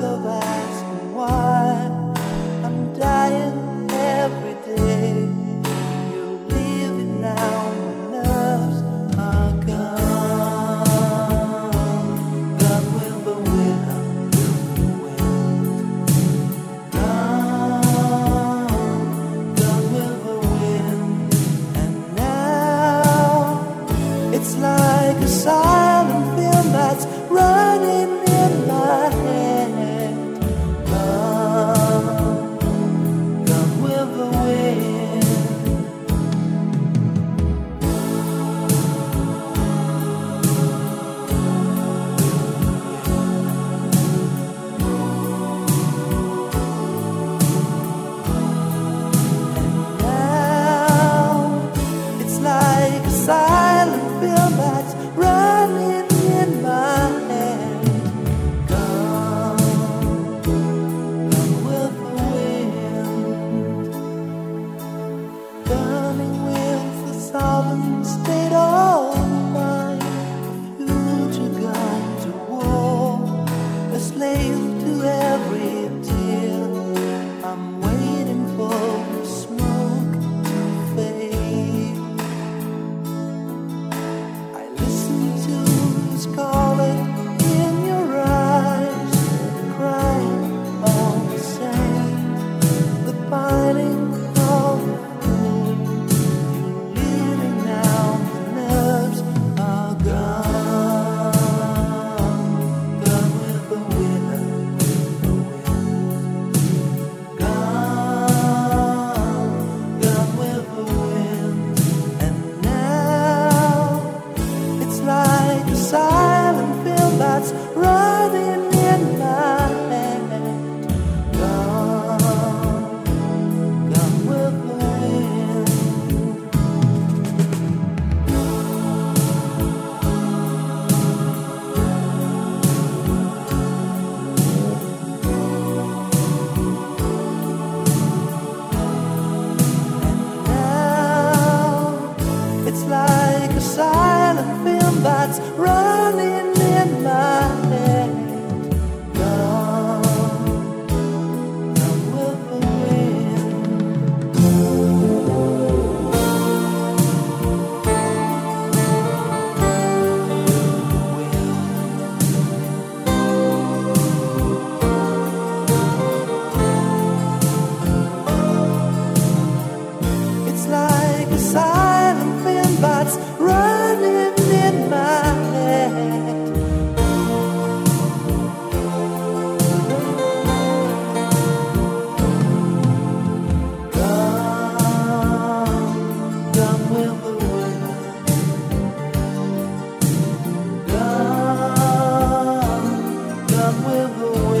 go by. away. like a silent film that's running in my up with the wind.